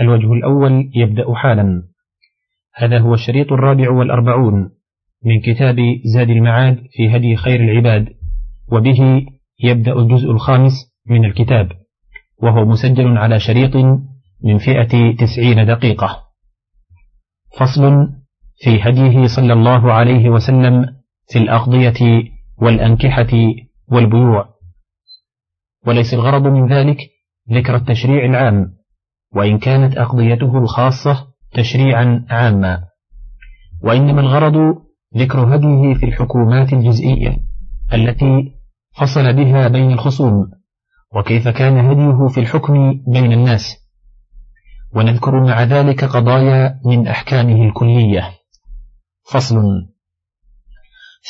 الوجه الأول يبدأ حالا. هذا هو الشريط الرابع والأربعون من كتاب زاد المعاد في هدي خير العباد وبه يبدأ الجزء الخامس من الكتاب وهو مسجل على شريط من فئة تسعين دقيقة. فصل في هديه صلى الله عليه وسلم في الأقضية والأنكحة والبيوع. وليس الغرض من ذلك ذكر التشريع العام وإن كانت أقضيته الخاصة تشريعا عاما. وإنما الغرض ذكر هديه في الحكومات الجزئية التي فصل بها بين الخصوم وكيف كان هديه في الحكم بين الناس. ونذكر مع ذلك قضايا من أحكامه الكلية. فصل.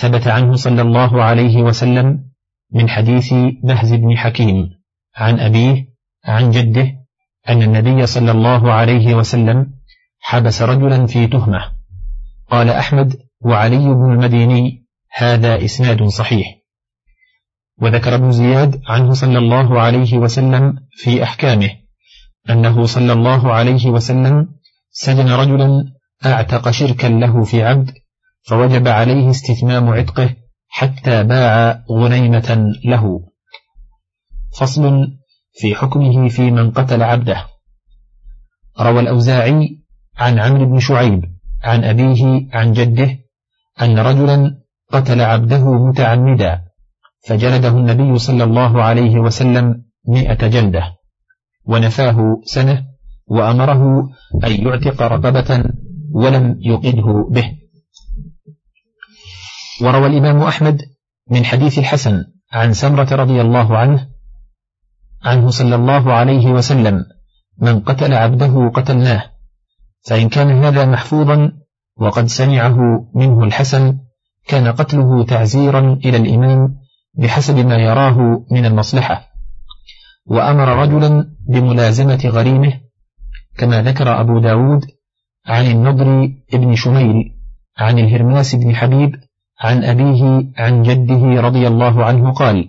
ثبت عنه صلى الله عليه وسلم من حديث بهز بن حكيم عن أبيه عن جده أن النبي صلى الله عليه وسلم حبس رجلا في تهمة. قال أحمد وعلي بن المديني هذا إسناد صحيح. وذكر ابن زياد عنه صلى الله عليه وسلم في أحكامه أنه صلى الله عليه وسلم سجن رجلا أعتق شركا له في عبد فوجب عليه استتمام عتقه حتى باع غنيمة له. فصل في حكمه في من قتل عبده. روى الأوزاعي عن عمرو بن شعيب عن أبيه عن جده أن رجلا قتل عبده متعمدا فجلده النبي صلى الله عليه وسلم مئة جلدة ونفاه سنة وأمره أن يعتق رقبة ولم يقده به. وروى الإمام أحمد من حديث الحسن عن سمرة رضي الله عنه عنه صلى الله عليه وسلم من قتل عبده قتلناه. فإن كان هذا محفوظا وقد سمعه منه الحسن كان قتله تعزيرا إلى الإمام بحسب ما يراه من المصلحة. وأمر رجلا بملازمة غريمه كما ذكر أبو داود عن النضر بن شميل عن الهرماس بن حبيب عن أبيه عن جده رضي الله عنه قال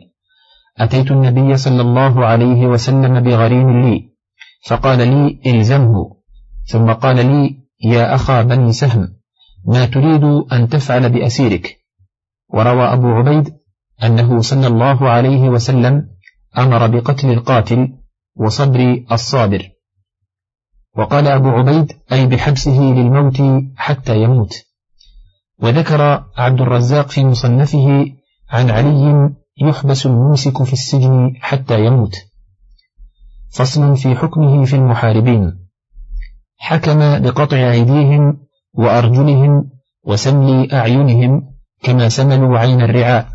أتيت النبي صلى الله عليه وسلم بغريم لي فقال لي إلزمه. ثم قال لي يا أخا بني سهم ما تريد أن تفعل بأسيرك؟ وروى أبو عبيد أنه صلى الله عليه وسلم أمر بقتل القاتل وصبر الصابر. وقال أبو عبيد أي بحبسه للموت حتى يموت. وذكر عبد الرزاق في مصنفه عن علي يحبس الممسك في السجن حتى يموت. فصل في حكمه في المحاربين. حكم بقطع أيديهم وأرجلهم وسمل أعينهم كما سملوا عين الرعاء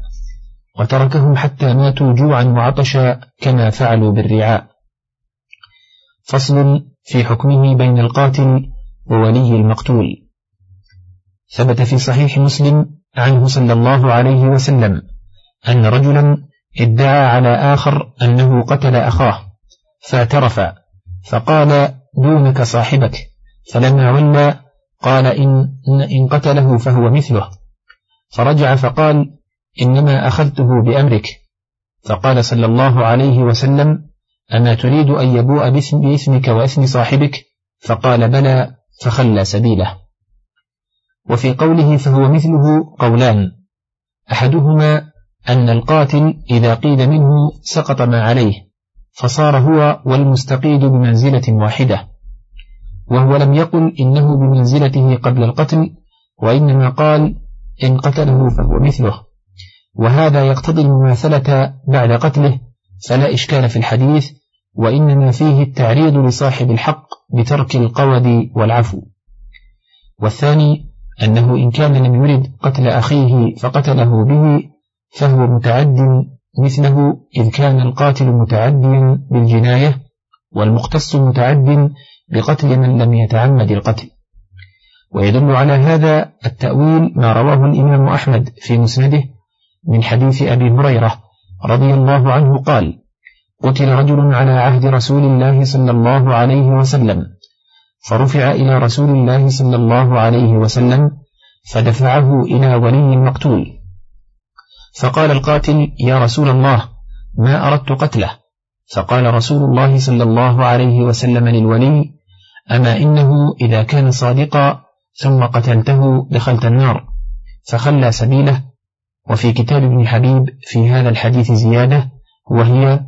وتركهم حتى ماتوا جوعا وعطشا كما فعلوا بالرعاء. فصل في حكمه بين القاتل وولي المقتول. ثبت في صحيح مسلم عنه صلى الله عليه وسلم. أن رجلا ادعى على آخر أنه قتل أخاه فاعترف فقال دونك صاحبك. فلما ولى قال إن, إن قتله فهو مثله. فرجع فقال إنما أخذته بأمرك. فقال صلى الله عليه وسلم أما تريد أن يبوء باسمك واسم صاحبك؟ فقال بلى. فخلى سبيله. وفي قوله فهو مثله قولان أحدهما أن القاتل إذا قيد منه سقط ما عليه فصار هو والمستقيد بمنزلة واحدة وهو لم يقل إنه بمنزلته قبل القتل وإنما قال إن قتله فهو مثله. وهذا يقتضي المماثلة بعد قتله فلا إشكال في الحديث وإنما فيه التعريض لصاحب الحق بترك القود والعفو. والثاني أنه إن كان لم يرد قتل أخيه فقتله به فهو متعد مثله إذ كان القاتل متعديا بالجناية والمختص متعد بقتل من لم يتعمد القتل. ويدل على هذا التأويل ما رواه الإمام أحمد في مسنده من حديث أبي هريرة رضي الله عنه قال قتل رجل على عهد رسول الله صلى الله عليه وسلم فرفع إلى رسول الله صلى الله عليه وسلم فدفعه إلى ولي المقتول فقال القاتل يا رسول الله ما أردت قتله. فقال رسول الله صلى الله عليه وسلم للولي أما إنه إذا كان صادقا ثم قتلته دخلت النار. فخلى سبيله. وفي كتاب ابن حبيب في هذا الحديث زيادة وهي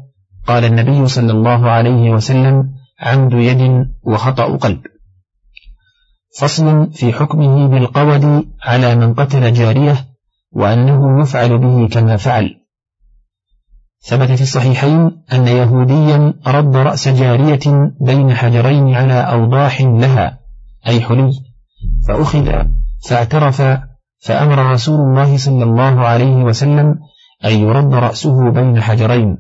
قال النبي صلى الله عليه وسلم عمد يد وخطأ قلب. فصل في حكمه بالقود على من قتل جارية وأنه يفعل به كما فعل. ثبت في الصحيحين أن يهوديا رد رأس جارية بين حجرين على أوضاح لها أي حلي فأخذ فاعترف فأمر رسول الله صلى الله عليه وسلم أن يرد رأسه بين حجرين.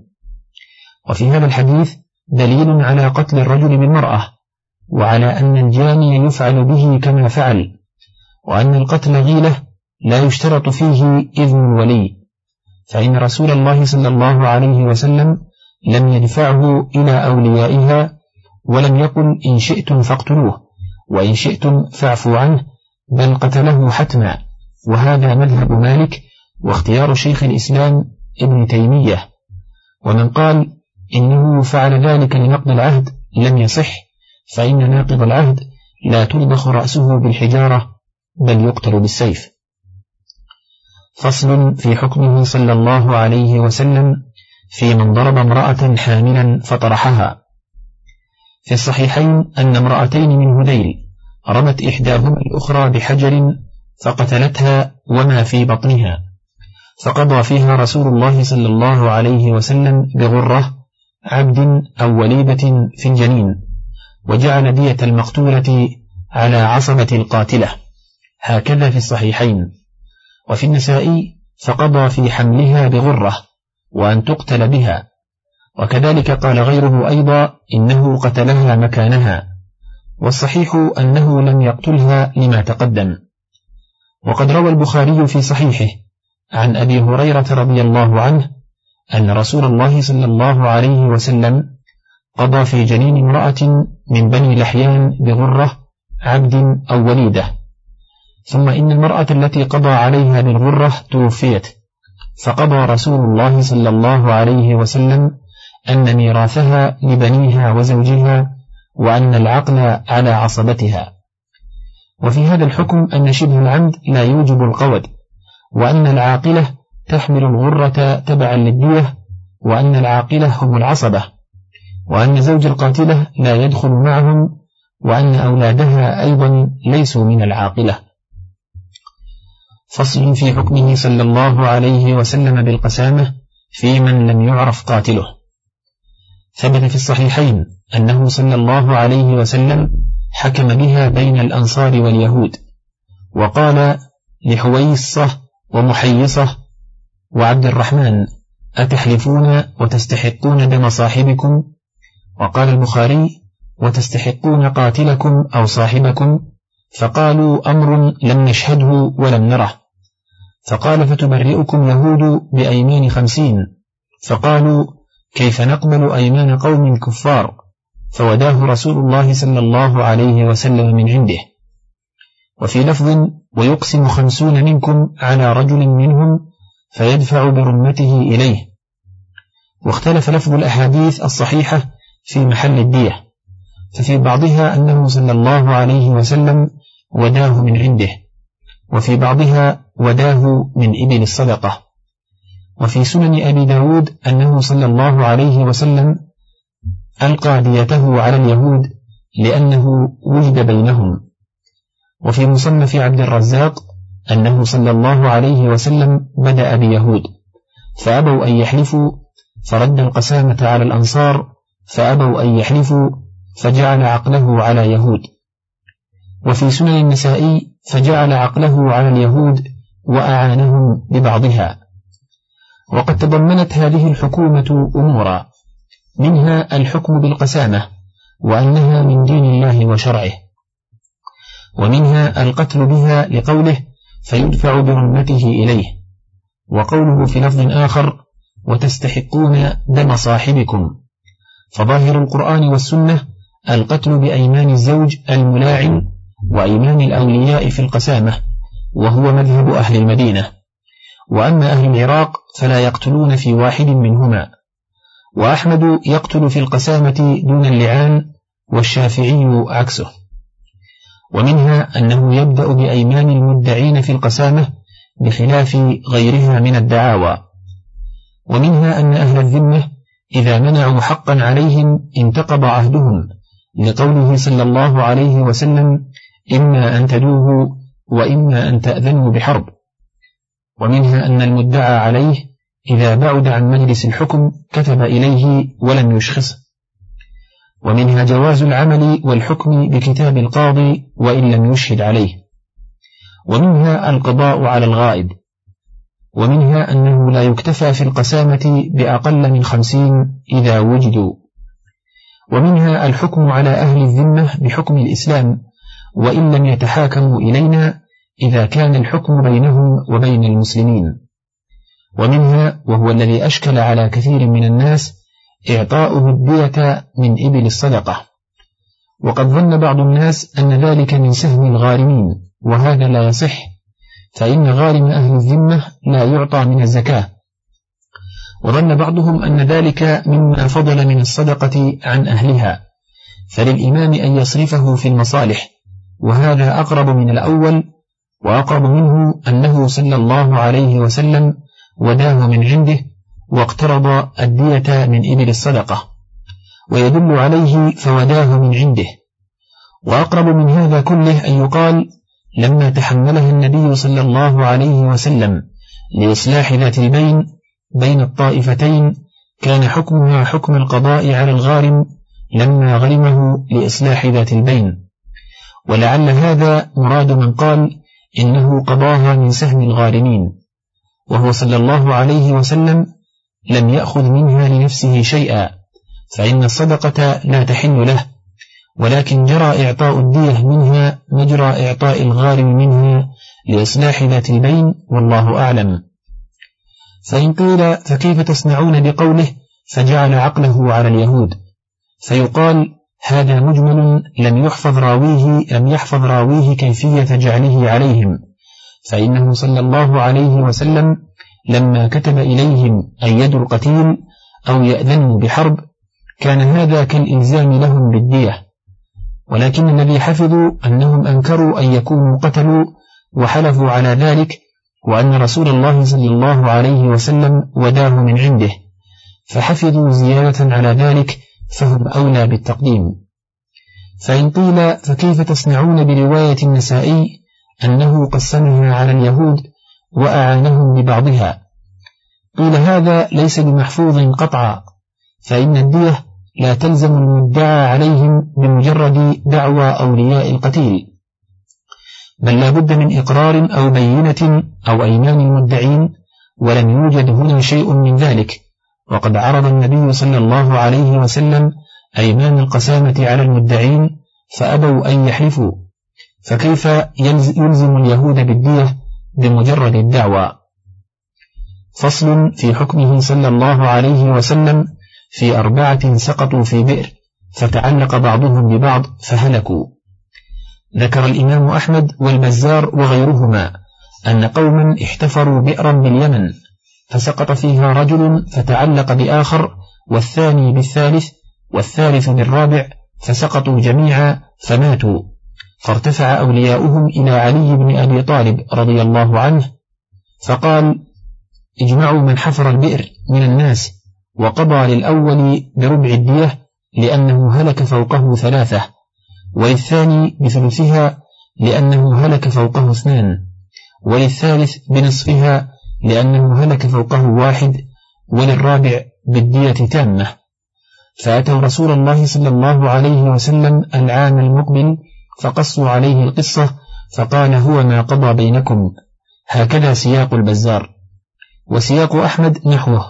وفي هذا الحديث دليل على قتل الرجل بالمرأة وعلى أن الجاني يفعل به كما فعل وأن القتل غيلة لا يشترط فيه إذن الولي. فإن رسول الله صلى الله عليه وسلم لم يدفعه إلى أوليائها ولم يقل إن شئتم فاقتلوه وإن شئتم فاعفوا عنه بل قتله حتما. وهذا مذهب مالك واختيار شيخ الإسلام ابن تيمية. ومن قال إنه فعل ذلك لنقض العهد لم يصح فإن ناقض العهد لا تلبخ رأسه بالحجارة بل يقتل بالسيف. فصل في حكمه صلى الله عليه وسلم في من ضرب امرأة حاملا فطرحها. في الصحيحين أن امرأتين من هذيل رمت إحداهما الأخرى بحجر فقتلتها وما في بطنها. فقضى فيها رسول الله صلى الله عليه وسلم بغرة عبد أو وليدة في الجنين وجعل دية المقتولة على عصبة القاتلة. هكذا في الصحيحين. وفي النسائي فقضى في حملها بغرة وأن تقتل بها. وكذلك قال غيره أيضا إنه قتلها مكانها والصحيح أنه لم يقتلها لما تقدم. وقد روى البخاري في صحيحه عن أبي هريرة رضي الله عنه أن رسول الله صلى الله عليه وسلم قضى في جنين امرأة من بني لحيان بغرة عبد أو وليدة. ثم إن المرأة التي قضى عليها بالغرة توفيت. فقضى رسول الله صلى الله عليه وسلم أن ميراثها لبنيها وزوجها وأن العقل على عصبتها. وفي هذا الحكم أن شبه العمد لا يوجب القود وأن العاقلة تحمل الغرة تبعا للدية وأن العاقلة هم العصبة وأن زوج القاتلة لا يدخل معهم وأن أولادها أيضا ليسوا من العاقلة. فصل في حكمه صلى الله عليه وسلم بالقسامة في من لم يعرف قاتله. ثبت في الصحيحين أنه صلى الله عليه وسلم حكم بها بين الأنصار واليهود وقال لحويصة ومحيصة وعبد الرحمن أتحلفون وتستحقون دم صاحبكم؟ وقال البخاري وتستحقون قاتلكم أو صاحبكم؟ فقالوا أمر لم نشهده ولم نره. فقال فتبرئكم يهود بأيمين خمسين. فقالوا كيف نقبل أيمان قوم كفار؟ فوداه رسول الله صلى الله عليه وسلم من عنده. وفي لفظ ويقسم خمسون منكم على رجل منهم فيدفع برمته إليه. واختلف لفظ الأحاديث الصحيحة في محل الدية. ففي بعضها أنه صلى الله عليه وسلم وداه من عنده. وفي بعضها وداه من إبل الصدقة. وفي سنن أبي داود أنه صلى الله عليه وسلم ألقى ديته على اليهود لأنه وجد بينهم. وفي مصنف عبد الرزاق أنه صلى الله عليه وسلم بدأ بيهود فأبوا أن يحلفوا فرد القسامة على الأنصار فأبوا أن يحلفوا فجعل عقله على يهود. وفي سنن النسائي فجعل عقله على اليهود وأعانهم ببعضها. وقد تضمنت هذه الحكومة أمورا منها الحكم بالقسامة وأنها من دين الله وشرعه ومنها القتل بها لقوله فيدفع برمته إليه وقوله في لفظ آخر وتستحقون دم صاحبكم. فظاهر القرآن والسنة القتل بأيمان الزوج الملاعن وأيمان الأولياء في القسامة وهو مذهب أهل المدينة. وأما أهل العراق فلا يقتلون في واحد منهما. وأحمد يقتل في القسامة دون اللعان والشافعي عكسه. ومنها أنه يبدأ بأيمان المدعين في القسامة بخلاف غيرها من الدعاوى. ومنها أن أهل الذمة إذا منعوا حقا عليهم انتقض عهدهم لقوله صلى الله عليه وسلم إما أن تدوه وإما أن تأذنوا بحرب. ومنها أن المدعى عليه إذا بعد عن مجلس الحكم كتب إليه ولم يشخصه ومنها جواز العمل والحكم بكتاب القاضي وإن لم يشهد عليه. ومنها القضاء على الغائب. ومنها أنه لا يكتفى في القسامة بأقل من خمسين إذا وجدوا. ومنها الحكم على أهل الذمة بحكم الإسلام وإن لم يتحاكموا إلينا إذا كان الحكم بينهم وبين المسلمين. ومنها وهو الذي أشكل على كثير من الناس إعطاؤه الدية من إبل الصدقة. وقد ظن بعض الناس أن ذلك من سهم الغارمين وهذا لا يصح فإن غارم أهل الذمة لا يعطى من الزكاة. وظن بعضهم أن ذلك مما فضل من الصدقة عن أهلها فللإمام أن يصرفه في المصالح. وهذا أقرب من الأول وأقرب منه أنه صلى الله عليه وسلم وداه من عنده واقترض الدية من إبل الصدقة ويدل عليه فوداه من عنده. وأقرب من هذا كله أن يقال لما تحملها النبي صلى الله عليه وسلم لإصلاح ذات البين بين الطائفتين كان حكمها حكم القضاء على الغارم لما غرمه لإصلاح ذات البين. ولعل هذا مراد من قال إنه قضاها من سهم الغارمين وهو صلى الله عليه وسلم لم يأخذ منها لنفسه شيئا فإن الصدقة لا تحل له ولكن جرى إعطاء الدية منها مجرى إعطاء الغارم منها لإصلاح ذات البين والله أعلم. فإن قيل فكيف تصنعون بقوله فجعل عقله على اليهود؟ فيقال هذا مجمل لم يحفظ راويه لم يحفظ راويه كيفية جعله عليهم. فإنه صلى الله عليه وسلم لما كتب إليهم أن يدوا القتيل أو يأذنوا بحرب كان هذا كالإلزام لهم بالدية. ولكن الذي حفظوا أنهم أنكروا أن يكونوا قتلوا وحلفوا على ذلك وأن رسول الله صلى الله عليه وسلم وداه من عنده. فحفظوا زيادة على ذلك فهم أولى بالتقديم. فإن قيل فكيف تصنعون برواية النسائي أنه قسمها على اليهود وأعانهم ببعضها. قيل هذا ليس بمحفوظ قطعا فإن الدية لا تلزم المدعى عليهم بمجرد دعوى أولياء القتيل بل لا بد من إقرار أو بينة أو أيمان المدعين ولم يوجد هنا شيء من ذلك. وقد عرض النبي صلى الله عليه وسلم أيمان القسامة على المدعين فأبوا أن يحلفوا. فكيف يلزم اليهود بالدية بمجرد الدعوى؟ فصل في حكمه صلى الله عليه وسلم في أربعة سقطوا في بئر فتعلق بعضهم ببعض فهلكوا. ذكر الإمام أحمد والبزار وغيرهما أن قوما احتفروا بئرا باليمن فسقط فيها رجل فتعلق بآخر والثاني بالثالث والثالث بالرابع فسقطوا جميعا فماتوا. فارتفع أولياؤهم إلى علي بن أبي طالب رضي الله عنه فقال اجمعوا من حفر البئر من الناس وقضى للأول بربع الدية لأنه هلك فوقه ثلاثة وللثاني بثلثها لأنه هلك فوقه اثنان وللثالث بنصفها لأنه هلك فوقه واحد وللرابع بالدية تامة. فأتوا رسول الله صلى الله عليه وسلم العام المقبل فقصوا عليه القصة فقال هو ما قضى بينكم. هكذا سياق البزار. وسياق أحمد نحوه.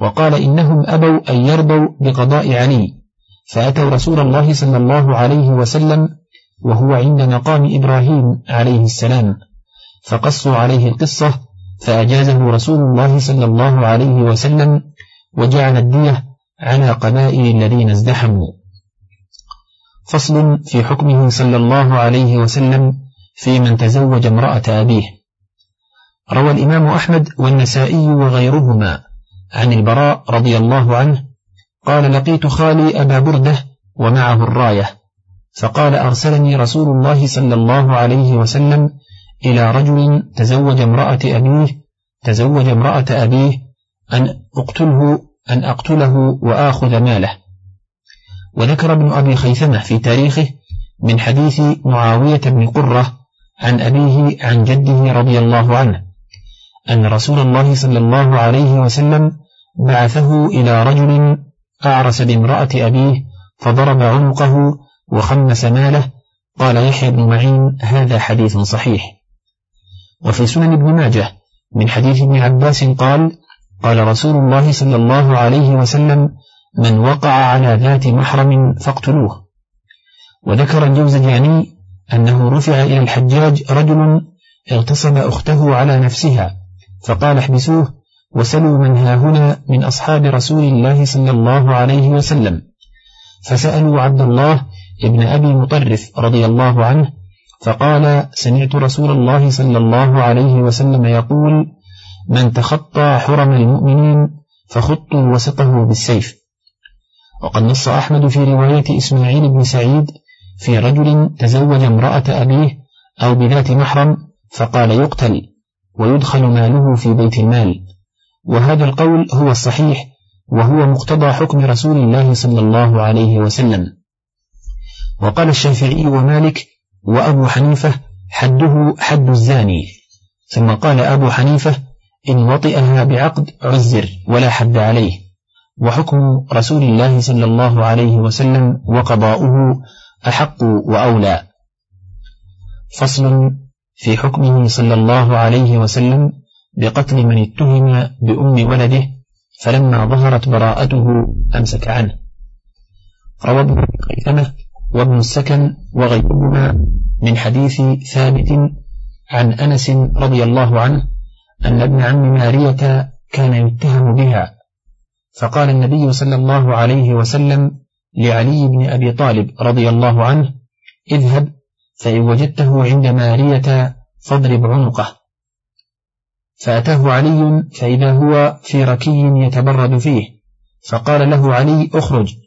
وقال إنهم أبوا أن يرضوا بقضاء علي. فأتوا رسول الله صلى الله عليه وسلم وهو عند مقام إبراهيم عليه السلام. فقصوا عليه القصة فأجازه رسول الله صلى الله عليه وسلم وجعل الدية على قبائل الذين ازدحموا. فصل في حكمه صلى الله عليه وسلم في من تزوج امرأة أبيه. روى الإمام أحمد والنسائي وغيرهما عن البراء رضي الله عنه قال لقيت خالي أبا بردة ومعه الراية فقال أرسلني رسول الله صلى الله عليه وسلم إلى رجل تزوج امرأة أبيه تزوج امرأة أبيه أن أقتله أن أقتله وآخذ ماله. وذكر ابن أبي خيثمة في تاريخه من حديث معاوية بن قرة عن أبيه عن جده رضي الله عنه أن رسول الله صلى الله عليه وسلم بعثه إلى رجل أعرس بامرأة أبيه فضرب عنقه وخمس ماله. قال يحيى بن معين هذا حديث صحيح. وفي سنن ابن ماجه من حديث ابن عباس قال قال رسول الله صلى الله عليه وسلم من وقع على ذات محرم فاقتلوه. وذكر الجوزجاني أنه رفع إلى الحجاج رجل اغتصب أخته على نفسها فقال احبسوه وسلوا من ها هنا من أصحاب رسول الله صلى الله عليه وسلم. فسألوا عبد الله ابن أبي مطرف رضي الله عنه فقال سمعت رسول الله صلى الله عليه وسلم يقول من تخطى حرم المؤمنين فخطوا وسطه بالسيف وقد نص أحمد في رواية إسماعيل بن سعيد في رجل تزوج امرأة أبيه أو بذات محرم فقال يقتل ويدخل ماله في بيت المال وهذا القول هو الصحيح وهو مقتضى حكم رسول الله صلى الله عليه وسلم. وقال الشافعي ومالك وأبو حنيفة حده حد الزاني ثم قال أبو حنيفة إن وطئها بعقد عزر ولا حد عليه وحكم رسول الله صلى الله عليه وسلم وقضاؤه أحق وأولى. فصل في حكمه صلى الله عليه وسلم بقتل من اتهم بأم ولده فلما ظهرت براءته أمسك عنه. روى ابن وابن السكن وغيرهما من حديث ثابت عن أنس رضي الله عنه أن ابن عم مارية كان يتهم بها. فقال النبي صلى الله عليه وسلم لعلي بن أبي طالب رضي الله عنه اذهب فإن وجدته عند مارية فاضرب عنقه. فأتاه علي فإذا هو في ركي يتبرد فيه فقال له علي اخرج.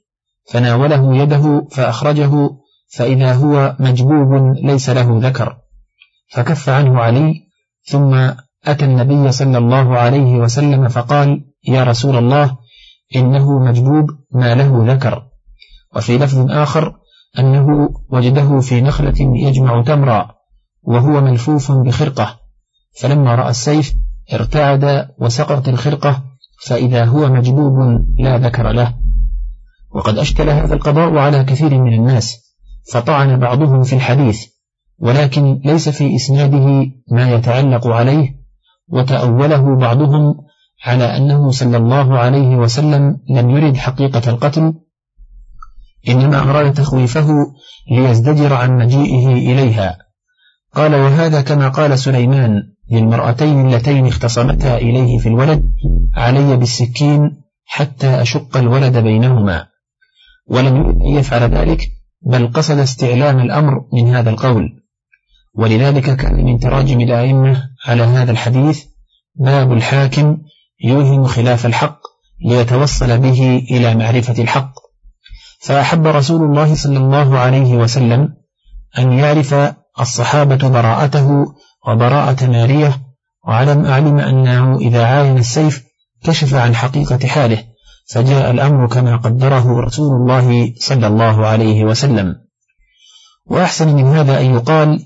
فناوله يده فأخرجه فإذا هو مجبوب ليس له ذكر. فكف عنه علي ثم أتى النبي صلى الله عليه وسلم فقال يا رسول الله إنه مجبوب ما له ذكر. وفي لفظ آخر أنه وجده في نخلة يجمع تمرا وهو ملفوف بخرقة. فلما رأى السيف ارتعد وسقط الخرقة فإذا هو مجبوب لا ذكر له. وقد أشكل هذا القضاء على كثير من الناس فطعن بعضهم في الحديث ولكن ليس في إسناده ما يتعلق عليه وتأوله بعضهم على أنه صلى الله عليه وسلم لم يرد حقيقة القتل إنما أراد تخويفه ليزدجر عن مجيئه إليها. قال وهذا كما قال سليمان للمرأتين اللتين اختصمتا إليه في الولد علي بالسكين حتى أشق الولد بينهما. ولم يرد أن يفعل ذلك بل قصد استعلام الأمر من هذا القول. ولذلك كان من تراجم الأئمة على هذا الحديث باب الحاكم يوهم خلاف الحق ليتوصل به إلى معرفة الحق. فأحب رسول الله صلى الله عليه وسلم أن يعرف الصحابة براءته وبراءة مارية وعلم أعلم أنه إذا عاين السيف كشف عن حقيقة حاله. فجاء الأمر كما قدره رسول الله صلى الله عليه وسلم. وأحسن من هذا أن يقال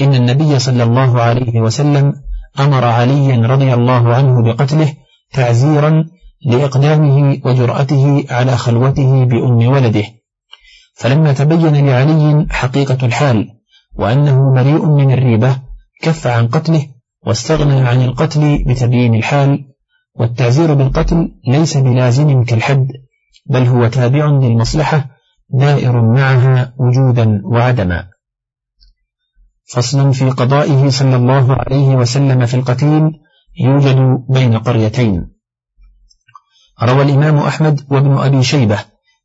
إن النبي صلى الله عليه وسلم أمر عليا رضي الله عنه بقتله تعزيرا لإقدامه وجرأته على خلوته بأم ولده. فلما تبين لعلي حقيقة الحال وأنه بريء من الريبة كف عن قتله واستغنى عن القتل بتبيين الحال والتعزير بالقتل ليس بلازم كالحد بل هو تابع للمصلحة دائر معها وجودا وعدما. فصل في قضائه صلى الله عليه وسلم في القتيل يوجد بين قريتين. روى الإمام أحمد وابن أبي شيبة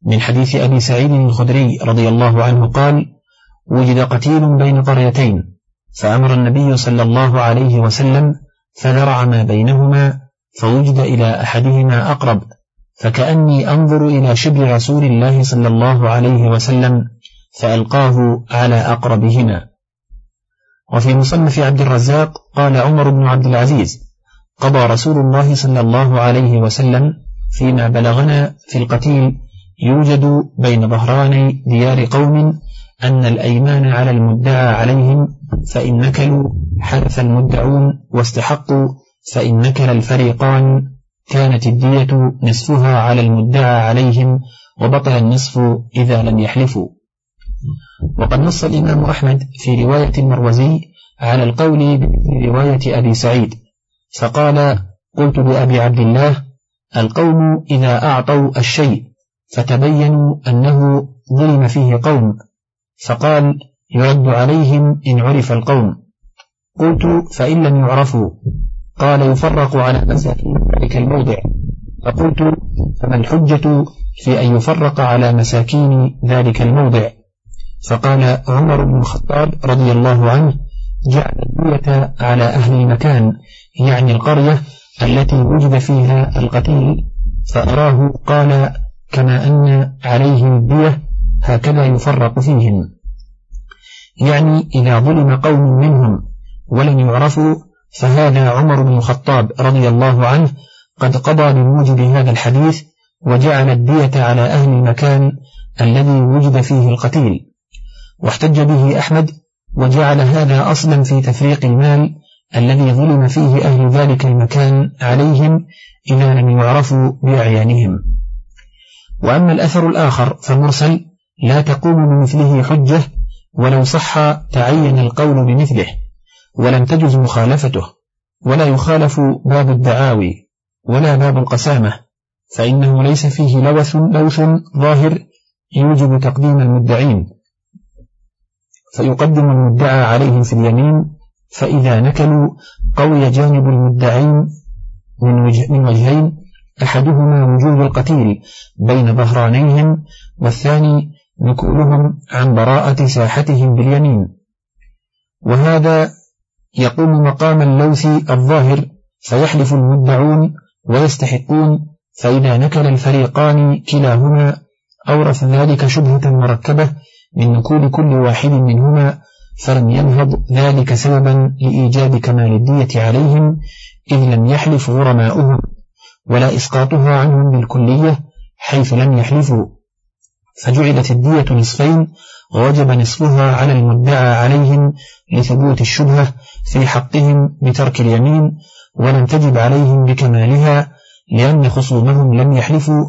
من حديث أبي سعيد الخدري رضي الله عنه قال وجد قتيل بين قريتين فأمر النبي صلى الله عليه وسلم فذرع ما بينهما فوجد إلى أحدهما أقرب فكأني أنظر إلى شبر رسول الله صلى الله عليه وسلم فألقاه على أقربهما. وفي مصنف عبد الرزاق قال عمر بن عبد العزيز قضى رسول الله صلى الله عليه وسلم فيما بلغنا في القتيل يوجد بين ظهراني ديار قوم أن الأيمان على المدعى عليهم فإن نكلوا حلف المدعون واستحقوا فإن نكل الفريقان كانت الدية نصفها على المدعى عليهم وبطل النصف إذا لم يحلفوا. وقد نص الإمام أحمد في رواية المروزي على القول برواية أبي سعيد فقال قلت لأبي عبد الله القوم إذا أعطوا الشيء فتبينوا أنه ظلم فيه قوم فقال يرد عليهم إن عرف القوم. قلت فإن لم يعرفوا. قال يفرق على مساكين ذلك الموضع. فقلت فما الحجة في أن يفرق على مساكين ذلك الموضع؟ فقال عمر بن الخطاب رضي الله عنه جعل الدية على أهل المكان يعني القرية التي وجد فيها القتيل فأراه قال كما أن عليهم الدية هكذا يفرق فيهم. يعني إذا ظلم قوم منهم ولم يعرفوا فهذا عمر بن الخطاب رضي الله عنه قد قضى بموجب هذا الحديث وجعل الدية على أهل المكان الذي وجد فيه القتيل. واحتج به أحمد وجعل هذا أصلا في تفريق المال الذي ظلم فيه أهل ذلك المكان عليهم إذا لم يعرفوا بأعيانهم. وأما الأثر الآخر فمرسل لا تقوم بمثله حجة ولو صح تعين القول بمثله. ولم تجز مخالفته ولا يخالف باب الدعاوي ولا باب القسامة فإنه ليس فيه لوث لوث ظاهر يوجب تقديم المدعين. فيقدم المدعى عليهم في اليمين فإذا نكلوا قوي جانب المدعين من, وجه من وجهين أحدهما وجود القتيل بين ظهرانيهم والثاني نكولهم عن براءة ساحتهم باليمين. وهذا يقوم مقام اللوث الظاهر فيحلف المدعون ويستحقون فإذا نكل الفريقان كلاهما أورث ذلك شبهة مركبة من نكول كل واحد منهما فلم ينهض ذلك سببا لإيجاب كمال الدية عليهم إذ لم يحلف غرماؤهم ولا إسقاطها عنهم بالكلية حيث لم يحلفوا. فجعلت الدية نصفين ووجب نصفها على المدعى عليهم لثبوت الشبهة في حقهم بترك اليمين ولم تجب عليهم بكمالها لأن خصومهم لم يحلفوا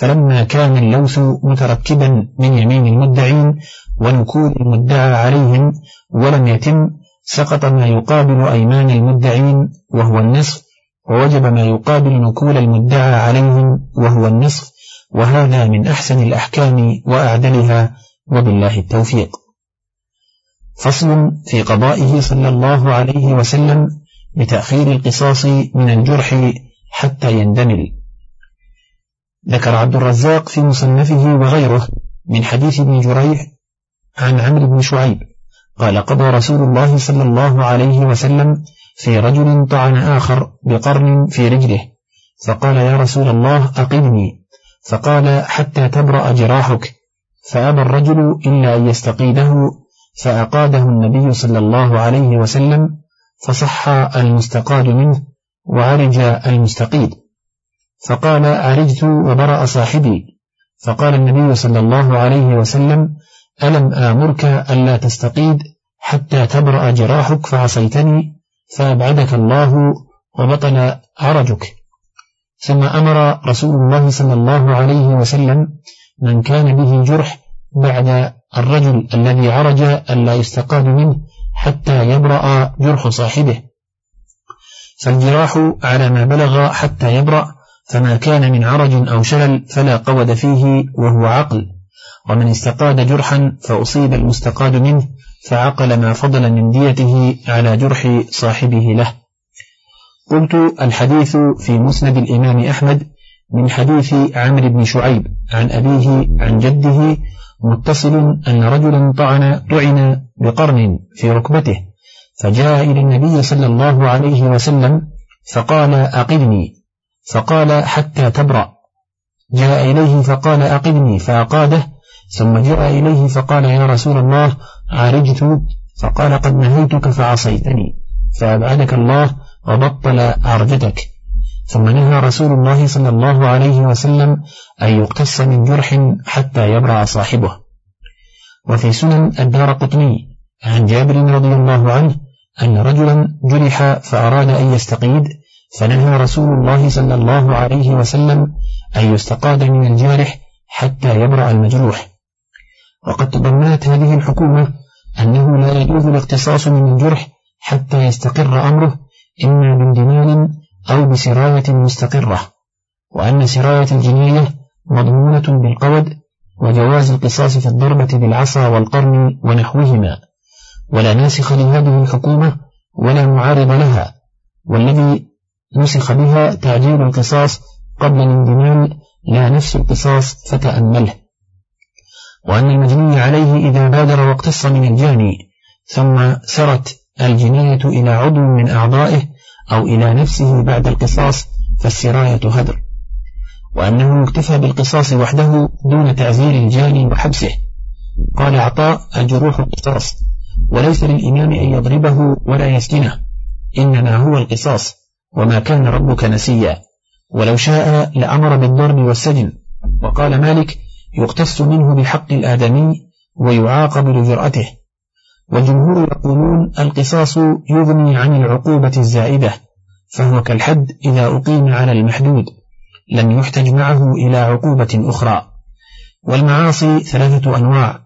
فلما كان اللوث متركبا من يمين المدعين ونكول المدعى عليهم ولم يتم سقط ما يقابل أيمان المدعين وهو النصف ووجب ما يقابل نكول المدعى عليهم وهو النصف وهذا من أحسن الأحكام وأعدلها وبالله التوفيق. فصل في قضائه صلى الله عليه وسلم بتأخير القصاص من الجرح حتى يندمل. ذكر عبد الرزاق في مصنفه وغيره من حديث ابن جريح عن عمرو بن شعيب قال قضى رسول الله صلى الله عليه وسلم في رجل طعن آخر بقرن في رجله فقال يا رسول الله أقمني فقال حتى تبرأ جراحك فأبى الرجل إلا أن يستقيده فأقاده النبي صلى الله عليه وسلم فصح المستقاد منه وعرج المستقيد. فقال عرجت وبرأ صاحبي. فقال النبي صلى الله عليه وسلم ألم آمرك ألا تستقيد حتى تبرأ جراحك فعصيتني فأبعدك الله وبطل عرجك. ثم أمر رسول الله صلى الله عليه وسلم من كان به جرح بعد الرجل الذي عرج ألا يستقاد منه حتى يبرأ جرح صاحبه. فالجراح على ما بلغ حتى يبرأ فما كان من عرج أو شلل فلا قود فيه وهو عقل. ومن استقاد جرحا فأصيب المستقاد منه فعقل ما فضل من ديته على جرح صاحبه له. قلت الحديث في مسند الإمام أحمد من حديث عمرو بن شعيب عن أبيه عن جده متصل أن رجلا طعن طعن بقرن في ركبته فجاء إلى النبي صلى الله عليه وسلم فقال أقلني فقال حتى تبرأ. جاء إليه فقال أقدني فأقاده ثم جاء إليه فقال يا رسول الله عرجت فقال قد نهيتك فعصيتني فأبعدك الله وبطل عرجتك ثم نهى رسول الله صلى الله عليه وسلم أن يقتص من جرح حتى يبرع صاحبه. وفي سنن الدار قطني عن جابر رضي الله عنه أن رجلا جرح فأراد أن يستقيد فنهى رسول الله صلى الله عليه وسلم أن يستقاد من الجارح حتى يبرأ المجروح. وقد تضمنت هذه الحكومة أنه لا يجوز الاقتصاص من الجرح حتى يستقر أمره إما باندمال أو بسراية مستقرة وأن سراية الجنية مضمونة بالقود وجواز القصاص في الضربة بالعصا والقرن ونحوهما ولا ناسخ لهذه الحكومة ولا معارض لها والذي نسخ بها تعجيل القصاص قبل الاندمال لا نفس القصاص فتأمله. وأن المجني عليه إذا بادر واقتص من الجاني ثم سرت الجناية إلى عضو من أعضائه أو إلى نفسه بعد القصاص فالسراية هدر. وأنه اكتفى بالقصاص وحده دون تعزير الجاني وحبسه. قال عطاء الجروح القصاص وليس للإمام أن يضربه ولا يسجنه. إنما هو القصاص. وما كان ربك نسيا. ولو شاء لأمر بالضرب والسجن. وقال مالك يقتص منه بحق الآدمي ويعاقب لجرأته. والجمهور يقولون القصاص يغني عن العقوبة الزائدة فهو كالحد إذا أقيم على المحدود لم يحتج معه إلى عقوبة أخرى. والمعاصي ثلاثة أنواع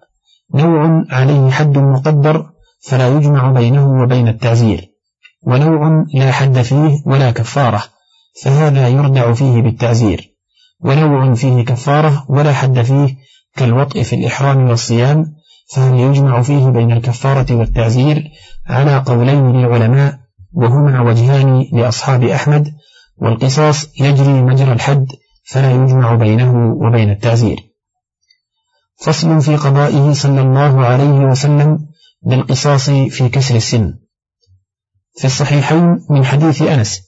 نوع عليه حد مقدر فلا يجمع بينه وبين التعزير ونوع لا حد فيه ولا كفارة فهذا يردع فيه بالتعزير ونوع فيه كفارة ولا حد فيه كالوطء في الإحرام والصيام فهل يجمع فيه بين الكفارة والتعزير على قولين للعلماء وهما وجهان لأصحاب أحمد والقصاص يجري مجرى الحد فلا يجمع بينه وبين التعزير. فصل في قضائه صلى الله عليه وسلم بالقصاص في كسر السن. في الصحيحين من حديث أنس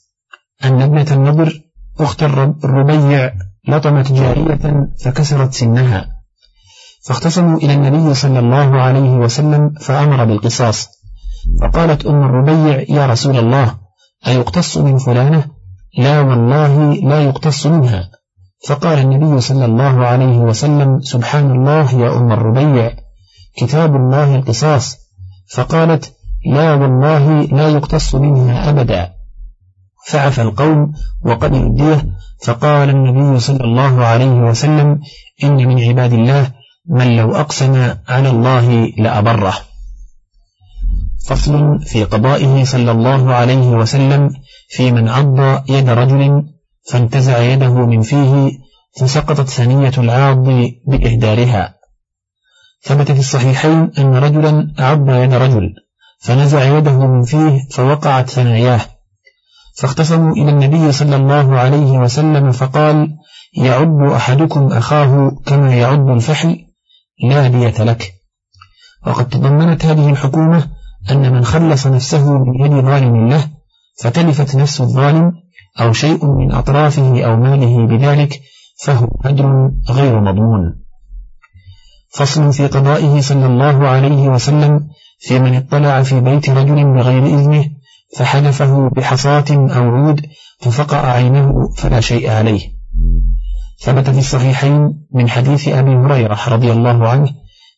أن ابنة النضر أخت الربيع لطمت جارية فكسرت سنها. فاختصموا إلى النبي صلى الله عليه وسلم فأمر بالقصاص. فقالت أم الربيع يا رسول الله أيقتص من فلانة؟ لا والله لا يقتص منها. فقال النبي صلى الله عليه وسلم سبحان الله يا أم الربيع كتاب الله القصاص. فقالت لا والله لا يقتص منها أبدا. فعفى القوم وقبلوا الدية فقال النبي صلى الله عليه وسلم إن من عباد الله من لو أقسم على الله لأبره. فصل في قضائه صلى الله عليه وسلم في من عض يد رجل فانتزع يده من فيه فسقطت ثنية العاض بإهدارها. ثبت في الصحيحين أن رجلا عض يد رجل فنزع يده من فيه فوقعت ثناياه. فاختصموا إلى النبي صلى الله عليه وسلم فقال يعض أحدكم أخاه كما يعض الفحل لا دية لك. وقد تضمنت هذه الحكومة أن من خلص نفسه من يد ظالم له فتلفت نفس الظالم أو شيء من أطرافه أو ماله بذلك فهو هدر غير مضمون. فصل في قضائه صلى الله عليه وسلم في من اطلع في بيت رجل بغير إذنه فحلفه بحصاة أو عود ففقع عينه فلا شيء عليه. ثبت في الصحيحين من حديث أبي هريرة رضي الله عنه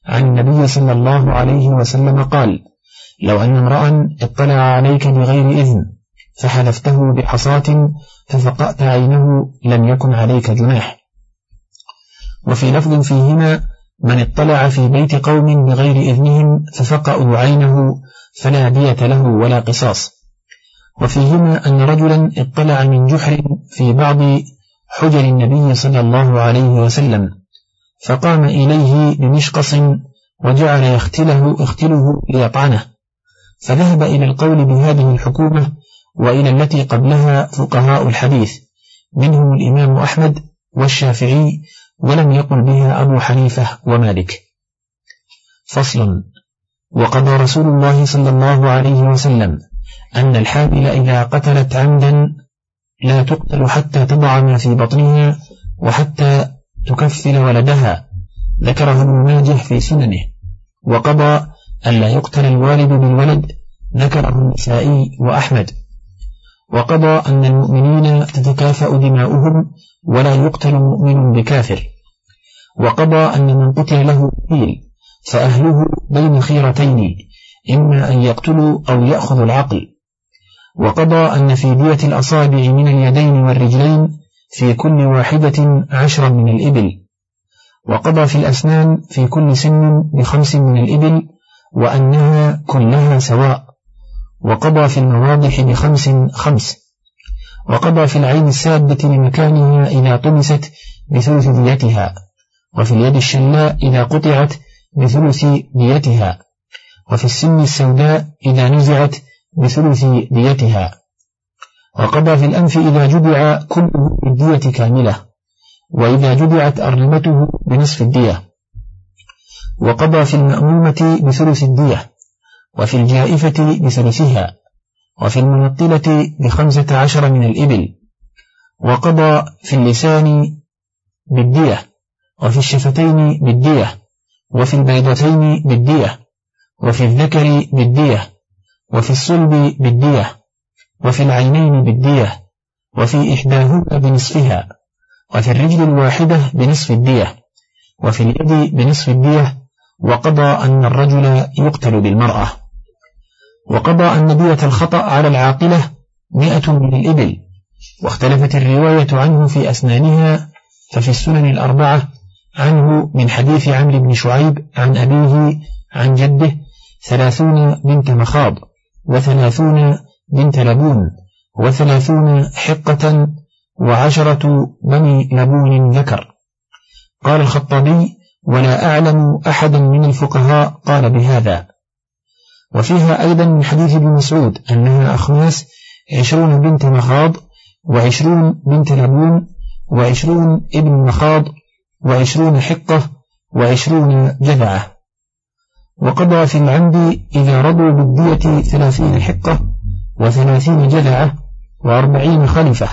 عن النبي صلى الله عليه وسلم قال لو أن امرأ اطلع عليك بغير إذن فحلفته بحصاة ففقأت عينه لم يكن عليك جناح وفي لفظ فيهما من اطلع في بيت قوم بغير إذنهم ففقأوا عينه فلا دية له ولا قصاص وفيهما أن رجلا اطلع من جحر في بعض حجر النبي صلى الله عليه وسلم فقام إليه بمشقص وجعل يختله اختله ليطعنه. فذهب إلى القول بهذه الحكومة وإلى التي قبلها فقهاء الحديث منهم الإمام أحمد والشافعي ولم يقل بها أبو حنيفة ومالك. فصل وقضى رسول الله صلى الله عليه وسلم أن الحامل إذا قتلت عمدا لا تقتل حتى تضع ما في بطنها وحتى تكفل ولدها ذكره ابن ماجه في سننه. وقضى ألا يقتل الوالد بالولد ذكره النسائي وأحمد. وقضى أن المؤمنين تتكافأ دماؤهم ولا يقتل مؤمن بكافر. وقضى أن من قتل له قيل فأهله بين خيرتين إما أن يقتلوا أو يأخذوا العقل. وقضى أن في دية الأصابع من اليدين والرجلين في كل واحدة عشرا من الإبل. وقضى في الأسنان في كل سن بخمس من الإبل وأنها كلها سواء. وقضى في المواضح بخمس خمس. وقضى في العين السادة لمكانها إذا طمست بثلث ديتها وفي اليد الشلاء إذا قطعت بثلث ديتها وفي السن السوداء إذا نزعت بثلث ديتها. وقضى في الأنف إذا جدع كله بالدية كاملة وإذا جدعت أرنبته بنصف الدية. وقضى في المأمومة بثلث الدية وفي الجائفة بثلثها وفي المنطلة بخمسة عشر من الإبل. وقضى في اللسان بالدية وفي الشفتين بالدية وفي البيضتين بالدية وفي الذكر بالدية. وفي الصلب بالدية وفي العينين بالدية وفي إحداهما بنصفها وفي الرجل الواحدة بنصف الدية وفي اليد بنصف الدية وقضى أن الرجل يقتل بالمرأة. وقضى أن دية الخطأ على العاقلة مئة من الإبل واختلفت الرواية عنه في أسنانها ففي السنن الأربعة عنه من حديث عمرو بن شعيب عن أبيه عن جده ثلاثون بنت مخاض. وثلاثون بنت لبون وثلاثون حقة وعشرة بني لبون ذكر. قال الخطابي ولا أعلم أحدا من الفقهاء قال بهذا. وفيها أيضا من حديث ابن مسعود أنها أخماس عشرون بنت مخاض وعشرون بنت لبون وعشرون ابن مخاض وعشرون حقة وعشرون جذعة. وقضى في العمد إذا رضوا بالدية ثلاثين حقة وثلاثين جذعة وأربعين خلفة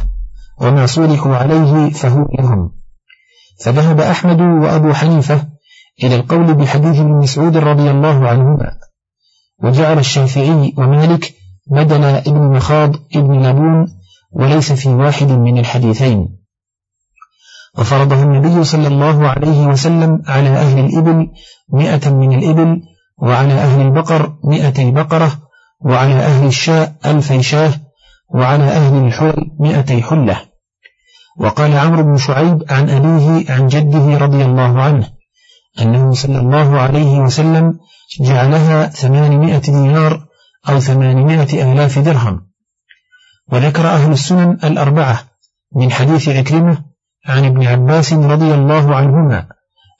وما صولحوا عليه فهو لهم فذهب أحمد وأبو حنيفة إلى القول بحديث ابن مسعود رضي الله عنهما وجعل الشافعي ومالك بدل ابن مخاض ابن لبون وليس في واحد من الحديثين. وفرضه النبي صلى الله عليه وسلم على أهل الإبل مئة من الإبل وعلى أهل البقر مئتي بقرة وعلى أهل الشاء ألفي شاة وعلى أهل الحل مئتي حلة. وقال عمرو بن شعيب عن أبيه عن جده رضي الله عنه أنه صلى الله عليه وسلم جعلها ثمانمائة دينار أو ثمانمائة آلاف درهم. وذكر أهل السنن الأربعة من حديث عكرمة عن ابن عباس رضي الله عنهما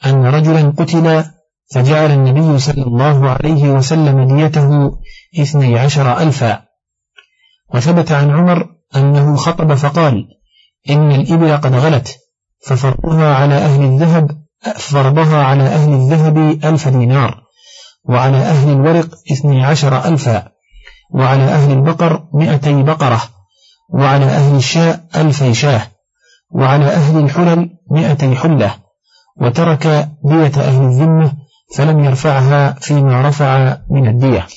أن رجلا قتل فجعل النبي صلى الله عليه وسلم ديته اثني عشر ألفا. وثبت عن عمر أنه خطب فقال إن الإبل قد غلت ففرضها على أهل الذهب فرضها على أهل الذهب ألف دينار وعلى أهل الورق اثني عشر ألفا وعلى أهل البقر مئتي بقرة وعلى أهل الشاء ألفي شاه وعلى أهل الحلل مئتي حلة وترك دية أهل الذمة فلم يرفعها فيما رفع من الدية.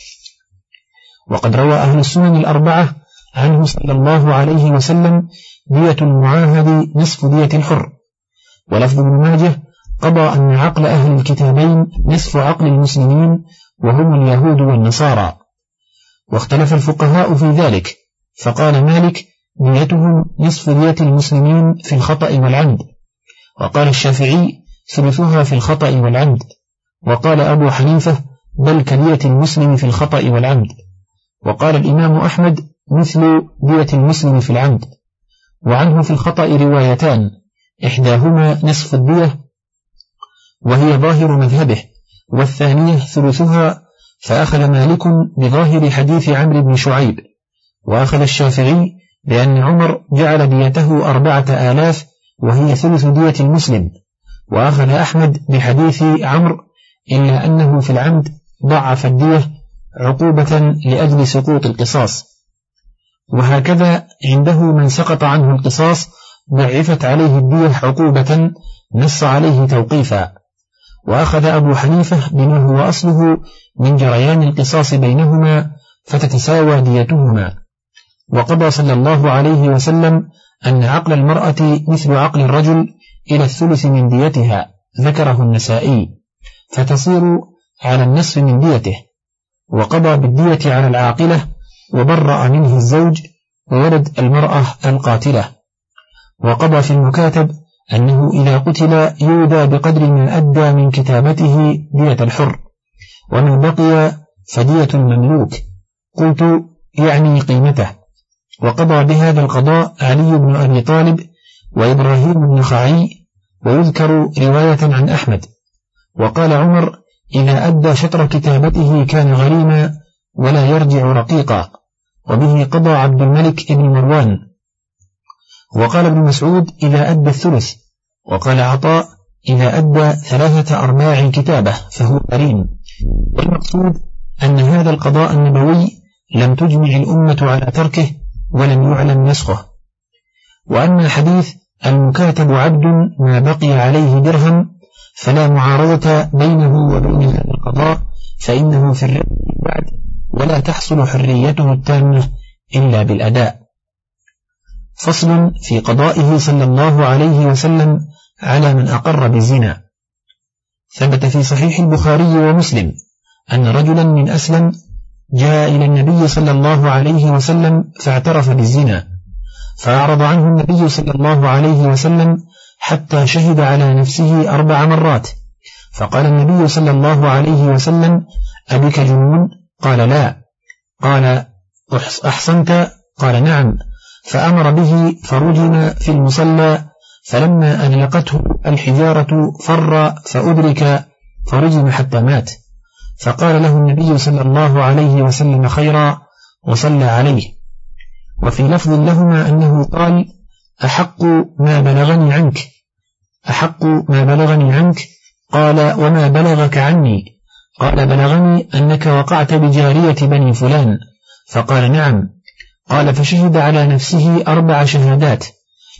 وقد روى أهل السنن الأربعة عنه صلى الله عليه وسلم دية المعاهد نصف دية الحر. ولفظ ابن ماجه قضى أن عقل أهل الكتابين نصف عقل المسلمين وهم اليهود والنصارى. واختلف الفقهاء في ذلك فقال مالك ديتهم نصف دية المسلمين في الخطأ والعمد. وقال الشافعي ثلثها في الخطأ والعمد. وقال أبو حنيفة بل كدية المسلم في الخطأ والعمد. وقال الإمام أحمد مثل دية المسلم في العمد. وعنه في الخطأ روايتان إحداهما نصف الدية وهي ظاهر مذهبه والثانية ثلثها فأخذ مالك بظاهر حديث عمرو بن شعيب. وأخذ الشافعي لأن عمر جعل ديته أربعة آلاف وهي ثلث دية المسلم. وأخذ أحمد بحديث عمرو إلا أنه في العمد ضعف الدية عقوبة لأجل سقوط القصاص. وهكذا عنده من سقط عنه القصاص ضعفت عليه الدية عقوبة نص عليه توقيفا. وأخذ أبو حنيفة بما هو أصله من جريان القصاص بينهما فتتساوى ديتهما. وقضى صلى الله عليه وسلم أن عقل المرأة مثل عقل الرجل إلى الثلث من ديتها ذكره النسائي. فتصير على النصف من ديته وقضى بالدية على العاقلة وبرأ منه الزوج وولد المرأة القاتلة. وقضى في المكاتب أنه إذا قتل يودى بقدر ما أدى من كتابته دية الحر. ومن بقي فدية المملوك. قلت يعني قيمته. وقضى بهذا القضاء علي بن أبي طالب وإبراهيم بن خعي ويذكر رواية عن أحمد. وقال عمر إذا أدى شطر كتابته كان غريما ولا يرجع رقيقا وبه قضى عبد الملك بن مروان. وقال ابن مسعود إذا أدى الثلث. وقال عطاء إذا أدى ثلاثة أرباع كتابة فهو غريم والمقصود أن هذا القضاء النبوي لم تجمع الأمة على تركه ولم يعلم نسخه. وأما الحديث المكاتب عبد ما بقي عليه درهم فلا معارضة بينه وبين هذا القضاء فإنه في الرد بعد. ولا تحصل حريته التامة إلا بالأداء. فصل في قضائه صلى الله عليه وسلم على من أقر بالزنا. ثبت في صحيح البخاري ومسلم أن رجلا من أسلم جاء إلى النبي صلى الله عليه وسلم فاعترف بالزنا فأعرض عنه النبي صلى الله عليه وسلم حتى شهد على نفسه أربع مرات. فقال النبي صلى الله عليه وسلم أبك جنون؟ قال لا. قال أحصنت؟ قال نعم. فأمر به فرجم في المصلى فلما أغلقته الحجارة فر فأدرك فرجم حتى مات. فقال له النبي صلى الله عليه وسلم خيرا وصلى عليه. وفي لفظ لهما أنه قال أحق ما بلغني عنك. أحق ما بلغني عنك. قال وما بلغك عني؟ قال بلغني أنك وقعت بجارية بني فلان. فقال نعم. قال فشهد على نفسه أربع شهادات.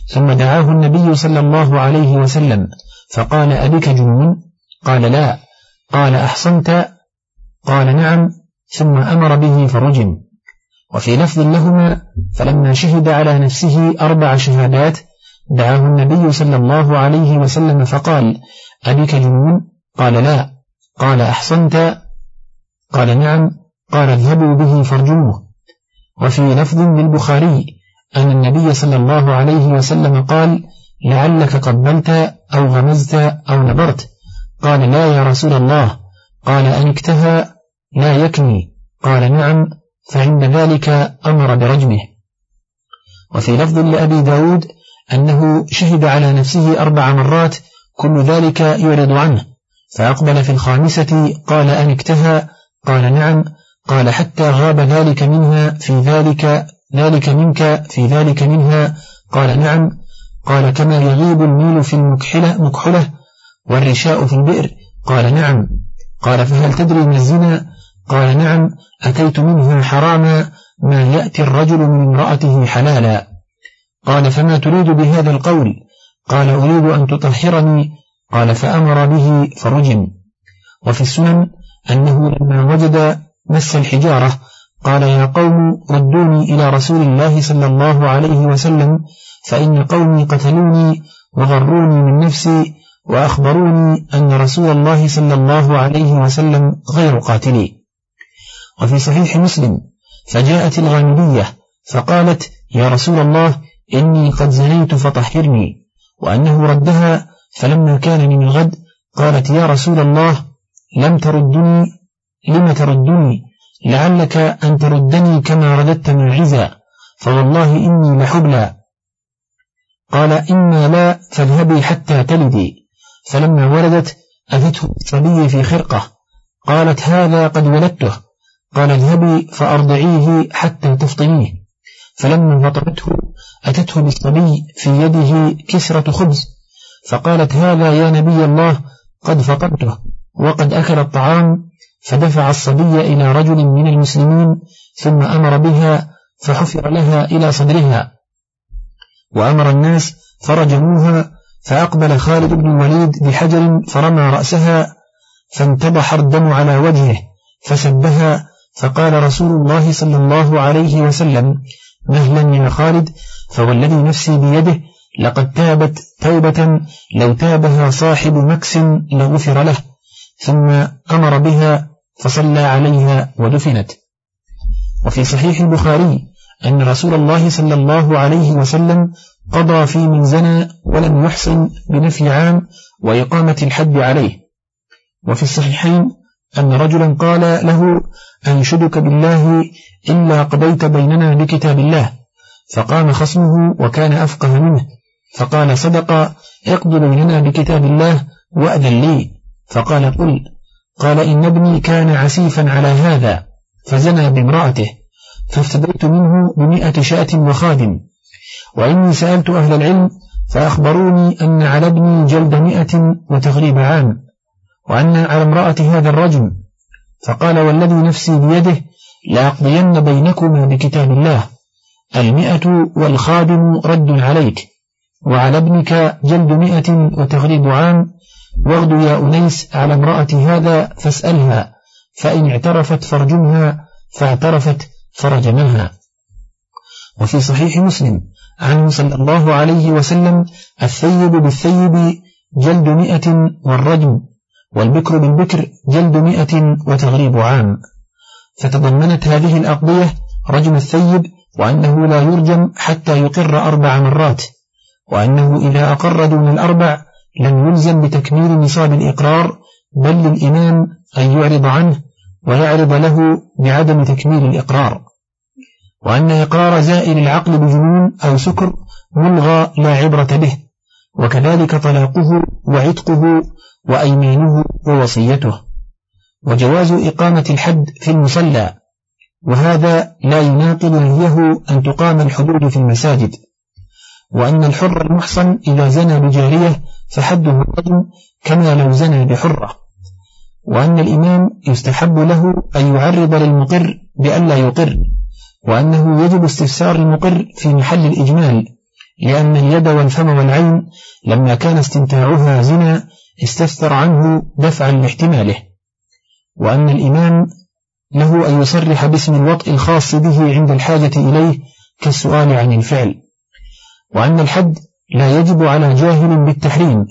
ثم دعاه النبي صلى الله عليه وسلم. فقال أبك جنون قال لا. قال أحصنت؟ قال نعم. ثم أمر به فرجم. وفي لفظ لهما فلما شهد على نفسه أربع شهادات دعاه النبي صلى الله عليه وسلم فقال أبك جنون قال لا قال أحصنت قال نعم قال اذهبوا به فارجموه وفي لفظ للبخاري أن النبي صلى الله عليه وسلم قال لعلك قبلت أو غمزت أو نبرت قال لا يا رسول الله قال أنكتها؟ لا يكني قال نعم فعند ذلك أمر برجمه. وفي لفظ لأبي داود أنه شهد على نفسه أربع مرات كل ذلك يعرض عنه فأقبل في الخامسة قال أنكتها قال نعم قال حتى غاب ذلك منها في ذلك ذلك منك في ذلك منها قال نعم قال كما يغيب الميل في المكحلة مكحلة والرشاء في البئر قال نعم قال فهل تدري ما الزنا؟ قال نعم أتيت منها حراما ما يأتي الرجل من امرأته حلالا. قال فما تريد بهذا القول؟ قال أريد أن تطهرني. قال فأمر به فرجم. وفي السنن أنه لما وجد مس الحجارة قال يا قوم ردوني إلى رسول الله صلى الله عليه وسلم فإن قومي قتلوني وغروني من نفسي وأخبروني أن رسول الله صلى الله عليه وسلم غير قاتلي. وفي صحيح مسلم فجاءت الغامدية فقالت يا رسول الله إني قد زنيت فطهرني وأنه ردها فلما كان من الغد قالت يا رسول الله لم تردني لم تردني لعلك أن تردني كما رددت معزا فوالله إني لحبلى. قال إما لا فاذهبي حتى تلدي. فلما ولدت أتته الصبي في خرقة؟ قالت هذا قد ولدته. قال اذهبي فأرضعيه حتى تفطميه فلما فطرته أتته بالصبي في يده كسرة خبز فقالت هذا يا نبي الله قد فطرته وقد أكل الطعام فدفع الصبي إلى رجل من المسلمين ثم أمر بها فحفر لها إلى صدرها. وأمر الناس فرجموها فأقبل خالد بن الوليد بحجر فرمى رأسها فانتبح الدم على وجهه فسبها فقال رسول الله صلى الله عليه وسلم مهلا يا خالد فوالذي نفسي بيده لقد تابت توبة لو تابها صاحب مكس لغفر له ثم أمر بها فصلى عليها ودفنت. وفي صحيح البخاري أن رسول الله صلى الله عليه وسلم قضى في من زنى ولم يحصن بنفي عام وإقامة الحد عليه. وفي الصحيحين أن رجلا قال له أنشدك بالله إلا قضيت بيننا بكتاب الله. فقام خصمه وكان أفقه منه. فقال صدق اقض بيننا بكتاب الله وأذن لي. فقال قل. قال إن ابني كان عسيفا على هذا فزنى بامرأته. فافتديت منه بمئة شاة وخادم. وإني سألت أهل العلم فأخبروني أن على ابني جلد مئة وتغريب عام. وأن على امرأة هذا الرجل. فقال والذي نفسي بيده لأقضين بينكما بكتاب الله. المئة والخادم رد عليك. وعلى ابنك جلد مئة وتغريب عام. واغد يا أنيس على امرأة هذا فاسألها. فإن اعترفت فرجمها فاعترفت فرجمها وفي صحيح مسلم عنه صلى الله عليه وسلم الثيب بالثيب جلد مئة والرجم. والبكر بالبكر جلد مئة وتغريب عام. فتضمنت هذه الأقضية رجم الثيب وأنه لا يرجم حتى يقر أربع مرات وأنه إذا أقر دون الأربع لم يلزم بتكميل نصاب الإقرار بل للإمام أن يعرض عنه ويعرض له بعدم تكميل الإقرار. وأن إقرار زائل العقل بجنون أو سكر ملغى لا عبرة به وكذلك طلاقه وعتقه وأيمانه ووصيته. وجواز إقامة الحد في المصلى. وهذا لا يناقض نهيه أن تقام الحدود في المساجد. وأن الحر المحصن إذا زنى بجارية فحده الرجم كما لو زنى بحرة. وأن الإمام يستحب له أن يعرض للمقر بألا يقر. وأنه يجب استفسار المقر في محل الإجمال لأن اليد والفم والعين لما كان استمتاعها زنا استفسر عنه دفعا لاحتماله وأن الإمام له أن يصرح باسم الوطء الخاص به عند الحاجة إليه كالسؤال عن الفعل وأن الحد لا يجب على جاهل بالتحريم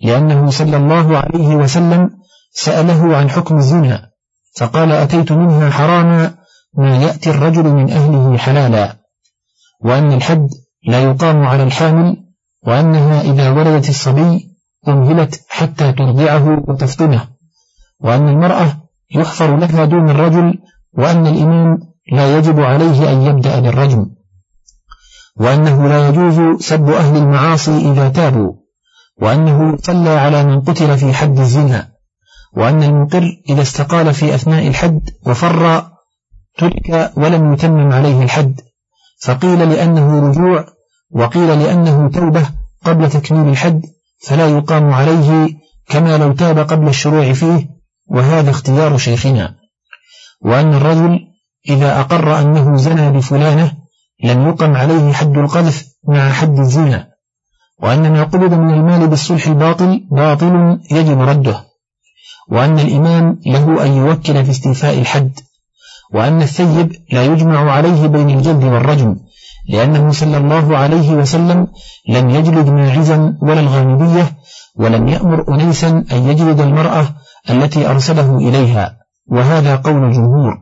لأنه صلى الله عليه وسلم سأله عن حكم الزنا فقال أتيت منها حراما ما يأتي الرجل من أهله حلالا وأن الحد لا يقام على الحامل وأنها إذا ولدت الصبي أمهلت حتى ترضعه وتفطمه وأن المرأة يحفر لها دون الرجل وأن الإمام لا يجب عليه أن يبدأ بالرجم وأنه لا يجوز سب أهل المعاصي إذا تابوا وأنه صلى على من قتل في حد الزنا وأن المقر إذا استقال في أثناء الحد وفر ترك ولم يتمم عليه الحد فقيل لأنه رجوع وقيل لأنه توبة قبل تكميل الحد فلا يقام عليه كما لو تاب قبل الشروع فيه وهذا اختيار شيخنا. وأن الرجل إذا أقر أنه زنى بفلانة لم يقم عليه حد القذف مع حد الزنا وأن ما قبض من المال بالصلح الباطل باطل يجب رده وأن الإمام له أن يوكل في استيفاء الحد وأن الثيب لا يجمع عليه بين الجد والرجم. لأنه صلى الله عليه وسلم لم يجلد ماعزا ولا الغامدية ولم يأمر أنيسا أن يجلد المرأة التي أرسله إليها. وهذا قول الجمهور.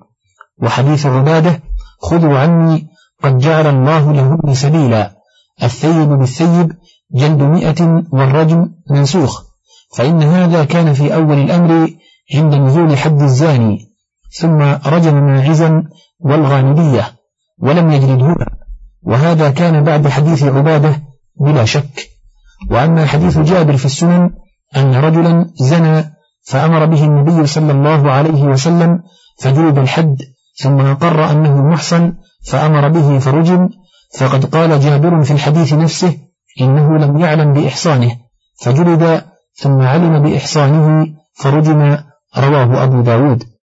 وحديث عبادة خذوا عني قد جعل الله لهن سبيلا. الثيب بالثيب جلد مئة والرجم منسوخ. فإن هذا كان في أول الأمر عند نزول حد الزاني. ثم رجم ماعزا والغامدية ولم يجلدهما وهذا كان بعد حديث عبادة بلا شك وأما حديث جابر في السنن أن رجلا زنى فأمر به النبي صلى الله عليه وسلم فجلب الحد ثم أقر أنه محصن فأمر به فرجم فقد قال جابر في الحديث نفسه إنه لم يعلم بإحصانه فجلد ثم علم بإحصانه فرجم رواه أبو داود.